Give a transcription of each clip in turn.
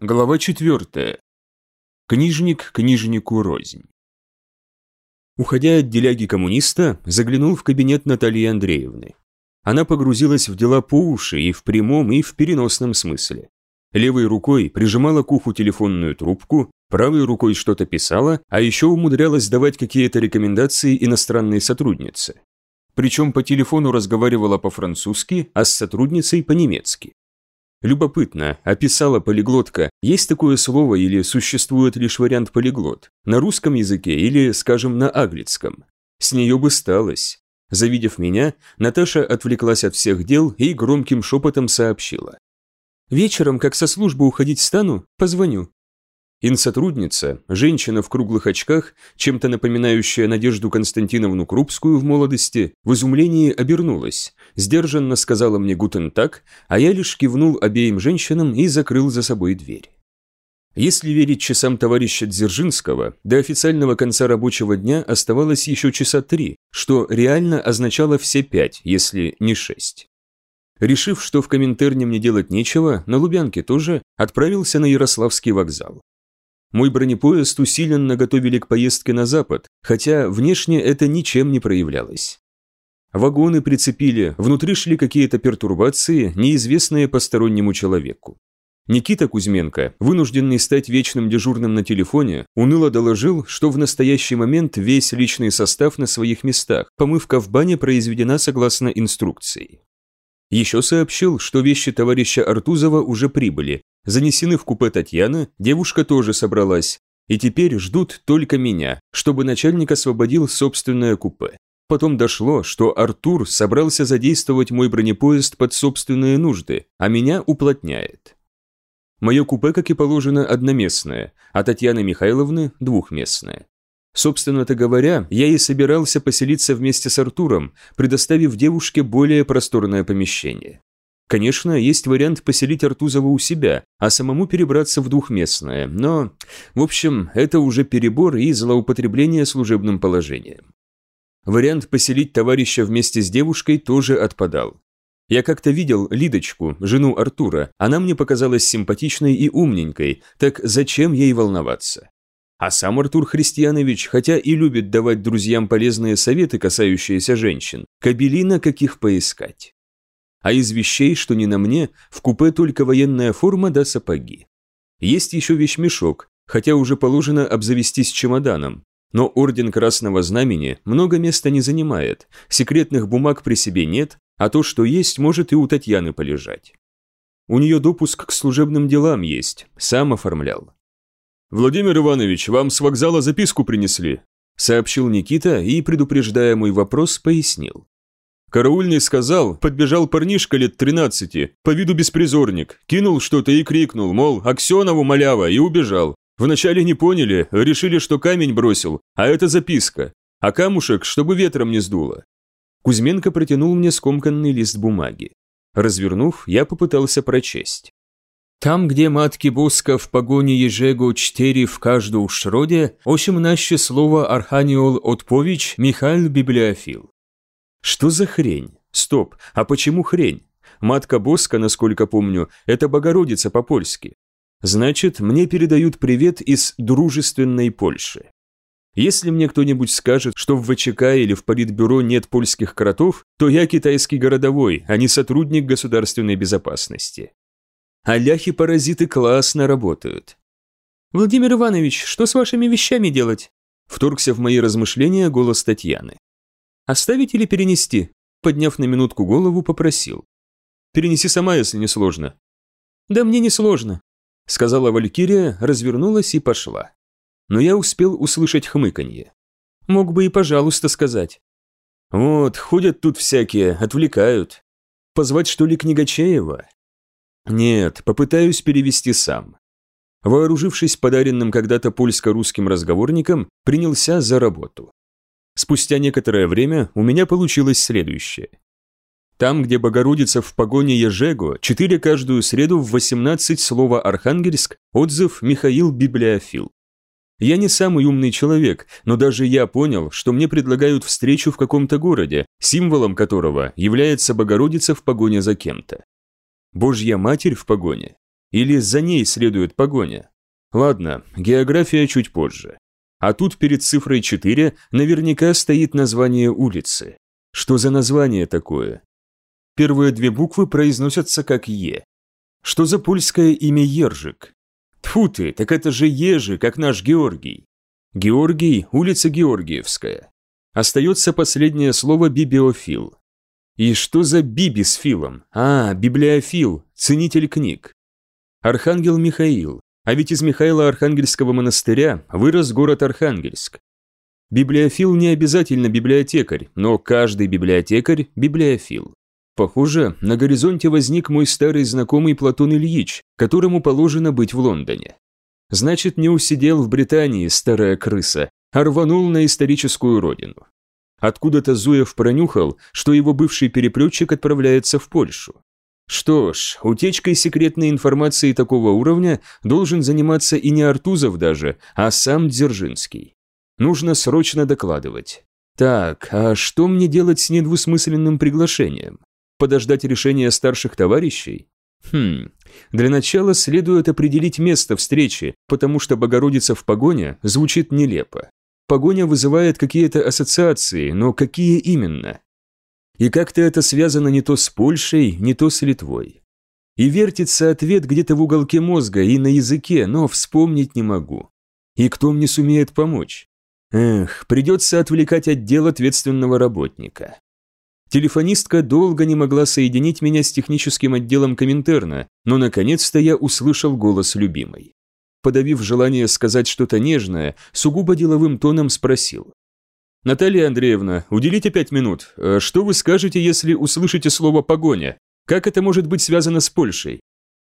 Глава четвертая. Книжник книжнику рознь. Уходя от деляги коммуниста, заглянул в кабинет Натальи Андреевны. Она погрузилась в дела по уши и в прямом, и в переносном смысле. Левой рукой прижимала к уху телефонную трубку, правой рукой что-то писала, а еще умудрялась давать какие-то рекомендации иностранной сотруднице. Причем по телефону разговаривала по-французски, а с сотрудницей по-немецки. Любопытно, описала полиглотка, есть такое слово или существует лишь вариант полиглот, на русском языке или, скажем, на аглицком. С нее бы сталось. Завидев меня, Наташа отвлеклась от всех дел и громким шепотом сообщила. «Вечером, как со службы уходить стану, позвоню. Инсотрудница, женщина в круглых очках, чем-то напоминающая Надежду Константиновну Крупскую в молодости, в изумлении обернулась, сдержанно сказала мне «гутен так», а я лишь кивнул обеим женщинам и закрыл за собой дверь. Если верить часам товарища Дзержинского, до официального конца рабочего дня оставалось еще часа три, что реально означало все пять, если не шесть. Решив, что в Коминтерне мне делать нечего, на Лубянке тоже, отправился на Ярославский вокзал. Мой бронепоезд усиленно готовили к поездке на запад, хотя внешне это ничем не проявлялось. Вагоны прицепили, внутри шли какие-то пертурбации, неизвестные постороннему человеку. Никита Кузьменко, вынужденный стать вечным дежурным на телефоне, уныло доложил, что в настоящий момент весь личный состав на своих местах, помывка в бане произведена согласно инструкции. Еще сообщил, что вещи товарища Артузова уже прибыли, Занесены в купе Татьяна, девушка тоже собралась, и теперь ждут только меня, чтобы начальник освободил собственное купе. Потом дошло, что Артур собрался задействовать мой бронепоезд под собственные нужды, а меня уплотняет. Мое купе, как и положено, одноместное, а Татьяны Михайловны – двухместное. Собственно-то говоря, я и собирался поселиться вместе с Артуром, предоставив девушке более просторное помещение. Конечно, есть вариант поселить Артузова у себя, а самому перебраться в двухместное, но, в общем, это уже перебор и злоупотребление служебным положением. Вариант поселить товарища вместе с девушкой тоже отпадал. Я как-то видел Лидочку, жену Артура, она мне показалась симпатичной и умненькой, так зачем ей волноваться? А сам Артур Христианович, хотя и любит давать друзьям полезные советы, касающиеся женщин, кабелина каких поискать а из вещей, что не на мне, в купе только военная форма да сапоги. Есть еще вещмешок, хотя уже положено обзавестись чемоданом, но Орден Красного Знамени много места не занимает, секретных бумаг при себе нет, а то, что есть, может и у Татьяны полежать. У нее допуск к служебным делам есть, сам оформлял. «Владимир Иванович, вам с вокзала записку принесли», сообщил Никита и, предупреждая мой вопрос, пояснил. Караульный сказал, подбежал парнишка лет тринадцати, по виду беспризорник, кинул что-то и крикнул, мол, Аксенову малява, и убежал. Вначале не поняли, решили, что камень бросил, а это записка. А камушек, чтобы ветром не сдуло. Кузьменко протянул мне скомканный лист бумаги. Развернув, я попытался прочесть. Там, где матки Боска в погоне ежего чтери в каждую шроде, ощемнаще слово Арханиол Отпович Михаил Библиофил. Что за хрень? Стоп, а почему хрень? Матка Боска, насколько помню, это Богородица по-польски. Значит, мне передают привет из дружественной Польши. Если мне кто-нибудь скажет, что в ВЧК или в Политбюро нет польских кротов, то я китайский городовой, а не сотрудник государственной безопасности. А ляхи-паразиты классно работают. «Владимир Иванович, что с вашими вещами делать?» Вторгся в мои размышления голос Татьяны. «Оставить или перенести?» Подняв на минутку голову, попросил. «Перенеси сама, если не сложно». «Да мне не сложно», — сказала Валькирия, развернулась и пошла. Но я успел услышать хмыканье. Мог бы и «пожалуйста» сказать. «Вот, ходят тут всякие, отвлекают. Позвать, что ли, Книгачеева?» «Нет, попытаюсь перевести сам». Вооружившись подаренным когда-то польско-русским разговорником, принялся за работу. Спустя некоторое время у меня получилось следующее. Там, где Богородица в погоне Ежего, четыре каждую среду в 18 слова «Архангельск», отзыв «Михаил Библиофил». Я не самый умный человек, но даже я понял, что мне предлагают встречу в каком-то городе, символом которого является Богородица в погоне за кем-то. Божья Матерь в погоне. Или за ней следует погоня? Ладно, география чуть позже. А тут перед цифрой 4 наверняка стоит название улицы. Что за название такое? Первые две буквы произносятся как «е». Что за польское имя Ержик? Тьфу ты, так это же Ежи, как наш Георгий. Георгий, улица Георгиевская. Остается последнее слово «бибиофил». И что за биби с филом? А, библиофил, ценитель книг. Архангел Михаил, а ведь из Михаила Архангельского монастыря вырос город Архангельск. Библиофил не обязательно библиотекарь, но каждый библиотекарь – библиофил. Похоже, на горизонте возник мой старый знакомый Платон Ильич, которому положено быть в Лондоне. Значит, не усидел в Британии, старая крыса, а рванул на историческую родину. Откуда-то Зуев пронюхал, что его бывший переплетчик отправляется в Польшу. Что ж, утечкой секретной информации такого уровня должен заниматься и не Артузов даже, а сам Дзержинский. Нужно срочно докладывать. Так, а что мне делать с недвусмысленным приглашением? Подождать решения старших товарищей? Хм, для начала следует определить место встречи, потому что Богородица в погоне звучит нелепо. Погоня вызывает какие-то ассоциации, но какие именно? И как-то это связано не то с Польшей, не то с Литвой. И вертится ответ где-то в уголке мозга и на языке, но вспомнить не могу. И кто мне сумеет помочь? Эх, придется отвлекать отдел ответственного работника. Телефонистка долго не могла соединить меня с техническим отделом Коминтерна, но наконец-то я услышал голос любимой. Подавив желание сказать что-то нежное, сугубо деловым тоном спросил. «Наталья Андреевна, уделите пять минут. Э, что вы скажете, если услышите слово «погоня»? Как это может быть связано с Польшей?»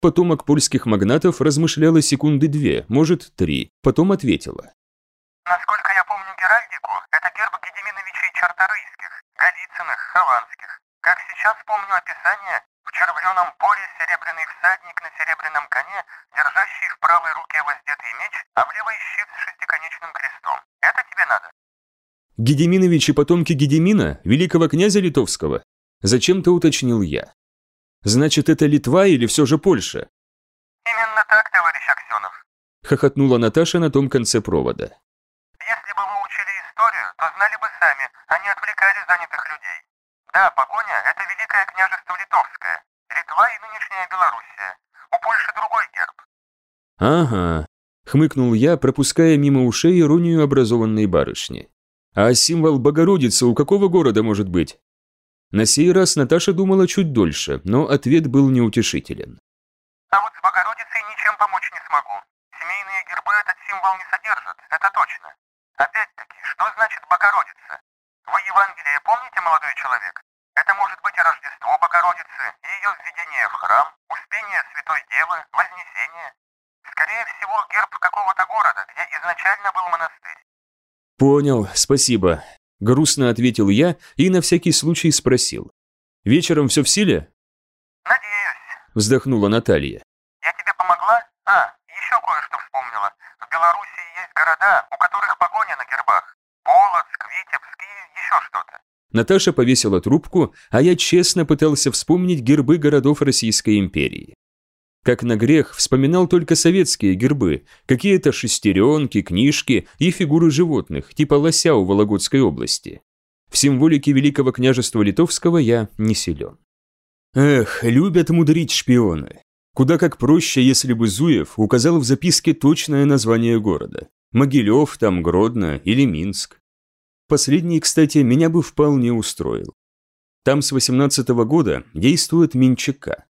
Потомок польских магнатов размышляла секунды две, может, три, потом ответила. «Насколько я помню Геральдику, это герб Гедеминовичей Чарторийских, Голицыных, Хованских. Как сейчас помню описание, в червленом поле серебряный всадник на серебряном коне, держащий в правой руке воздетый меч, а в левой щит с шестиконечным крестом. Это тебе надо? Гедеминовичи потомки Гедемина, великого князя литовского? Зачем-то уточнил я. Значит, это Литва или все же Польша? Именно так, товарищ Аксенов. Хохотнула Наташа на том конце провода. Если бы вы учили историю, то знали бы сами, а не отвлекали занятых людей. Да, погоня – это Великое княжество Литовское, Литва и нынешняя Белоруссия. У Польши другой герб. Ага, хмыкнул я, пропуская мимо ушей иронию образованной барышни. А символ Богородицы у какого города может быть? На сей раз Наташа думала чуть дольше, но ответ был неутешителен. А вот с Богородицей ничем помочь не смогу. Семейные гербы этот символ не содержат, это точно. Опять-таки, что значит Богородица? Вы Евангелие помните, молодой человек? Это может быть и Рождество Богородицы, и ее введение в храм, Успение Святой Девы, Вознесение. Скорее всего, герб какого-то города, где изначально был монастырь. Понял, спасибо. Грустно ответил я и на всякий случай спросил. Вечером все в силе? Надеюсь. Вздохнула Наталья. Я тебе помогла? А, еще кое-что вспомнила. В Белоруссии есть города, у которых погоня на гербах. Полоцк, Витебск и еще что-то. Наташа повесила трубку, а я честно пытался вспомнить гербы городов Российской империи. Как на грех, вспоминал только советские гербы, какие-то шестеренки, книжки и фигуры животных, типа лося у Вологодской области. В символике Великого княжества Литовского я не силен. Эх, любят мудрить шпионы. Куда как проще, если бы Зуев указал в записке точное название города. Могилев, там Гродно или Минск. Последний, кстати, меня бы вполне устроил. Там с 18 -го года действует Минчака.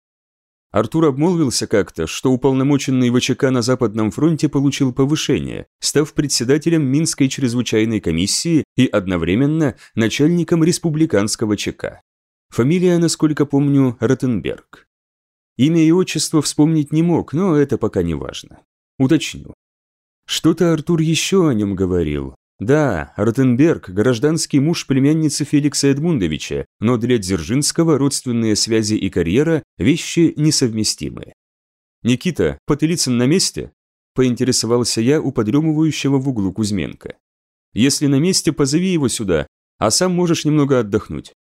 Артур обмолвился как-то, что уполномоченный ВЧК на Западном фронте получил повышение, став председателем Минской чрезвычайной комиссии и одновременно начальником республиканского ЧК. Фамилия, насколько помню, Ротенберг. Имя и отчество вспомнить не мог, но это пока не важно. Уточню. Что-то Артур еще о нем говорил, да, Ротенберг – гражданский муж племянницы Феликса Эдмундовича, но для Дзержинского родственные связи и карьера – вещи несовместимые. «Никита, Потылицын на месте?» – поинтересовался я у подремывающего в углу Кузьменко. «Если на месте, позови его сюда, а сам можешь немного отдохнуть».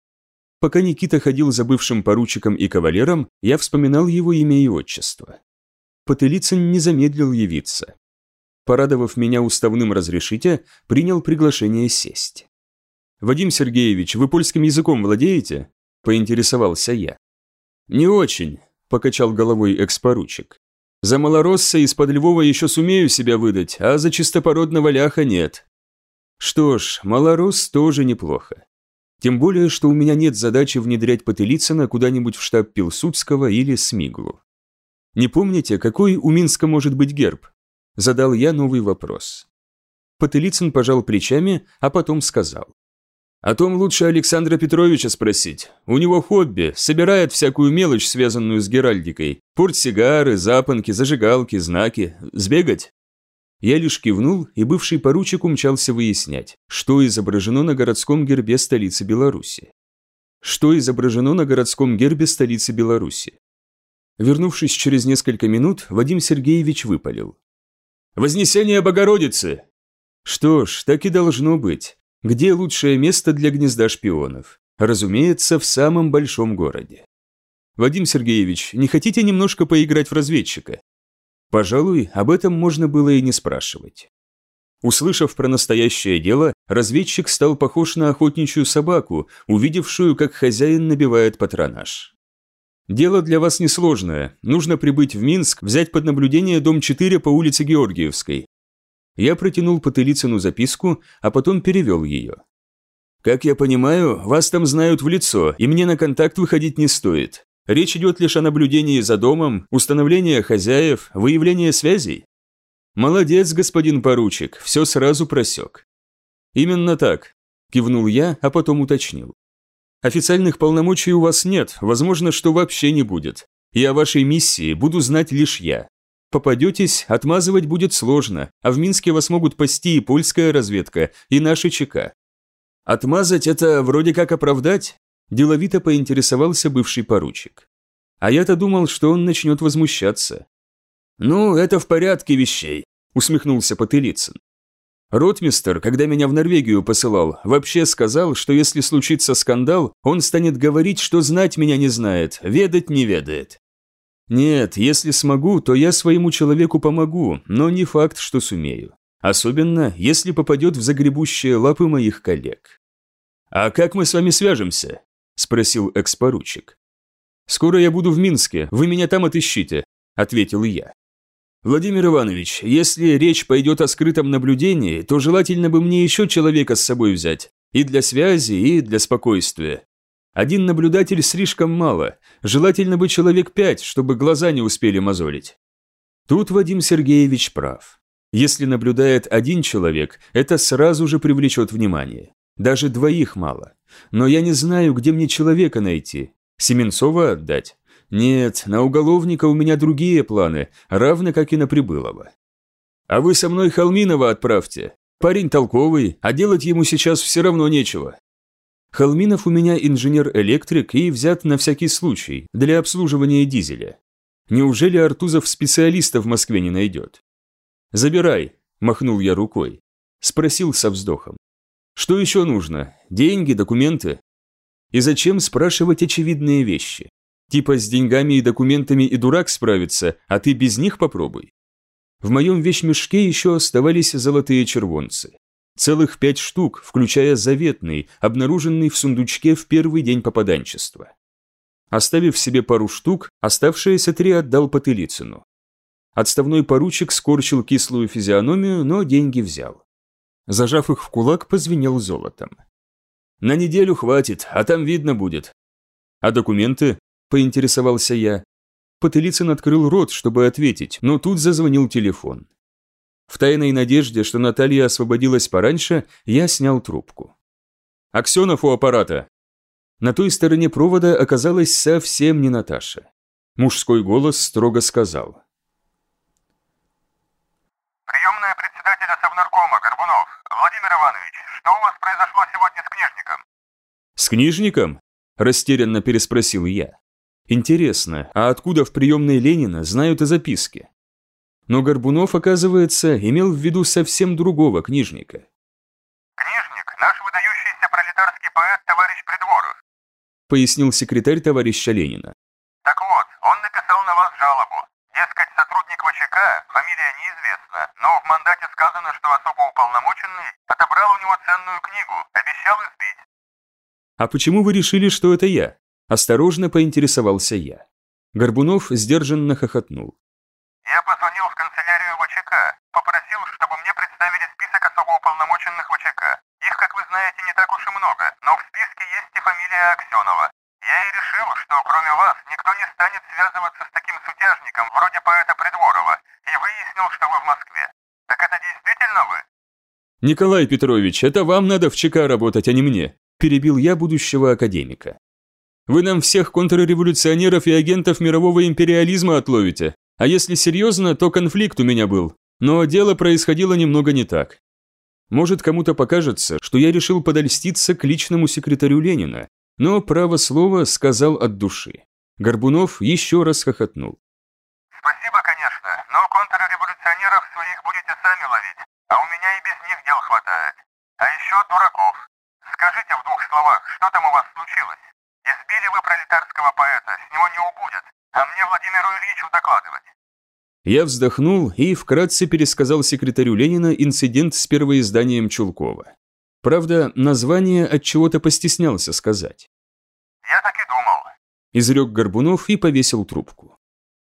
Пока Никита ходил за бывшим поручиком и кавалером, я вспоминал его имя и отчество. Потылицын не замедлил явиться. Порадовав меня уставным разрешите, принял приглашение сесть. «Вадим Сергеевич, вы польским языком владеете?» – поинтересовался я. «Не очень», – покачал головой экспоручик. «За малоросса из-под Львова еще сумею себя выдать, а за чистопородного ляха нет». Что ж, малорос тоже неплохо. Тем более, что у меня нет задачи внедрять Потылицына куда-нибудь в штаб Пилсудского или Смиглу. Не помните, какой у Минска может быть герб? Задал я новый вопрос. Потылицын пожал плечами, а потом сказал. О том лучше Александра Петровича спросить. У него хобби, собирает всякую мелочь, связанную с геральдикой. Портсигары, запонки, зажигалки, знаки. Сбегать? Я лишь кивнул, и бывший поручик умчался выяснять, что изображено на городском гербе столицы Беларуси. Что изображено на городском гербе столицы Беларуси? Вернувшись через несколько минут, Вадим Сергеевич выпалил. «Вознесение Богородицы!» Что ж, так и должно быть. Где лучшее место для гнезда шпионов? Разумеется, в самом большом городе. Вадим Сергеевич, не хотите немножко поиграть в разведчика? Пожалуй, об этом можно было и не спрашивать. Услышав про настоящее дело, разведчик стал похож на охотничью собаку, увидевшую, как хозяин набивает патронаж. «Дело для вас несложное. Нужно прибыть в Минск, взять под наблюдение дом 4 по улице Георгиевской, я протянул Потылицыну записку, а потом перевел ее. «Как я понимаю, вас там знают в лицо, и мне на контакт выходить не стоит. Речь идет лишь о наблюдении за домом, установлении хозяев, выявлении связей?» «Молодец, господин поручик, все сразу просек». «Именно так», – кивнул я, а потом уточнил. «Официальных полномочий у вас нет, возможно, что вообще не будет. И о вашей миссии буду знать лишь я. Попадетесь, отмазывать будет сложно, а в Минске вас могут пасти и польская разведка, и наши ЧК. Отмазать это вроде как оправдать? Деловито поинтересовался бывший поручик. А я-то думал, что он начнет возмущаться. «Ну, это в порядке вещей», – усмехнулся Потылицын. Ротмистер, когда меня в Норвегию посылал, вообще сказал, что если случится скандал, он станет говорить, что знать меня не знает, ведать не ведает. Нет, если смогу, то я своему человеку помогу, но не факт, что сумею. Особенно, если попадет в загребущие лапы моих коллег. «А как мы с вами свяжемся?» – спросил экс-поручик. «Скоро я буду в Минске, вы меня там отыщите», – ответил я. «Владимир Иванович, если речь пойдет о скрытом наблюдении, то желательно бы мне еще человека с собой взять. И для связи, и для спокойствия. Один наблюдатель слишком мало, желательно бы человек пять, чтобы глаза не успели мозолить. Тут Вадим Сергеевич прав. Если наблюдает один человек, это сразу же привлечет внимание. Даже двоих мало. Но я не знаю, где мне человека найти. Семенцова отдать? Нет, на уголовника у меня другие планы, равно как и на Прибылова. А вы со мной Холминова отправьте. Парень толковый, а делать ему сейчас все равно нечего. Холминов у меня инженер-электрик и взят на всякий случай, для обслуживания дизеля. Неужели Артузов специалиста в Москве не найдет? «Забирай», – махнул я рукой. Спросил со вздохом. «Что еще нужно? Деньги, документы?» И зачем спрашивать очевидные вещи? Типа с деньгами и документами и дурак справится, а ты без них попробуй. В моем вещмешке еще оставались золотые червонцы. Целых пять штук, включая заветный, обнаруженный в сундучке в первый день попаданчества. Оставив себе пару штук, оставшиеся три отдал Потылицыну. Отставной поручик скорчил кислую физиономию, но деньги взял. Зажав их в кулак, позвенел золотом. «На неделю хватит, а там видно будет». «А документы?» – поинтересовался я. Потылицын открыл рот, чтобы ответить, но тут зазвонил телефон. В тайной надежде, что Наталья освободилась пораньше, я снял трубку. «Аксенов у аппарата!» На той стороне провода оказалась совсем не Наташа. Мужской голос строго сказал. «Приемная председателя Совнаркома, Горбунов. Владимир Иванович, что у вас произошло сегодня с книжником?» «С книжником?» – растерянно переспросил я. «Интересно, а откуда в приемной Ленина знают о записке?» Но Горбунов, оказывается, имел в виду совсем другого книжника. «Книжник – наш выдающийся пролетарский поэт товарищ Придворов», – пояснил секретарь товарища Ленина. «Так вот, он написал на вас жалобу. Дескать, сотрудник фамилия неизвестна, но в мандате сказано, что особо уполномоченный отобрал у него ценную книгу, обещал избить. «А почему вы решили, что это я?» Осторожно поинтересовался я. Горбунов сдержанно хохотнул. Я позвонил в канцелярию ВЧК, попросил, чтобы мне представили список особо уполномоченных ВЧК. Их, как вы знаете, не так уж и много, но в списке есть и фамилия Аксенова. Я и решил, что кроме вас никто не станет связываться с таким сутяжником, вроде поэта Придворова, и выяснил, что вы в Москве. Так это действительно вы? «Николай Петрович, это вам надо в ЧК работать, а не мне», – перебил я будущего академика. «Вы нам всех контрреволюционеров и агентов мирового империализма отловите, а если серьезно, то конфликт у меня был, но дело происходило немного не так. Может, кому-то покажется, что я решил подольститься к личному секретарю Ленина, но право слово сказал от души. Горбунов еще раз хохотнул. Спасибо, конечно, но контрреволюционеров своих будете сами ловить, а у меня и без них дел хватает. А еще дураков. Скажите в двух словах, что там у вас случилось? Избили вы пролетарского поэта, с него не убудет, а мне Владимиру Ильичу докладывать. Я вздохнул и вкратце пересказал секретарю Ленина инцидент с первоизданием Чулкова. Правда, название от чего-то постеснялся сказать. Я так и думал. Изрек Горбунов и повесил трубку.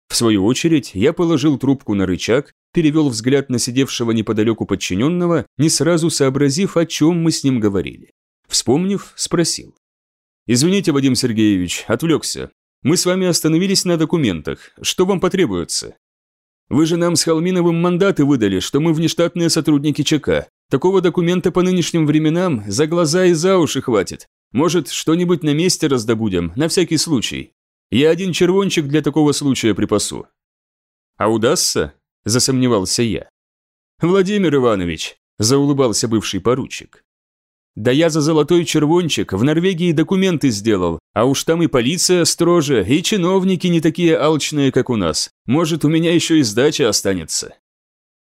В свою очередь, я положил трубку на рычаг, перевел взгляд на сидевшего неподалеку подчиненного, не сразу сообразив, о чем мы с ним говорили. Вспомнив, спросил. «Извините, Вадим Сергеевич, отвлекся. Мы с вами остановились на документах. Что вам потребуется?» «Вы же нам с Холминовым мандаты выдали, что мы внештатные сотрудники ЧК. Такого документа по нынешним временам за глаза и за уши хватит. Может, что-нибудь на месте раздобудем, на всякий случай. Я один червончик для такого случая припасу». «А удастся?» – засомневался я. «Владимир Иванович», – заулыбался бывший поручик. «Да я за золотой червончик в Норвегии документы сделал, а уж там и полиция строже, и чиновники не такие алчные, как у нас. Может, у меня еще и сдача останется».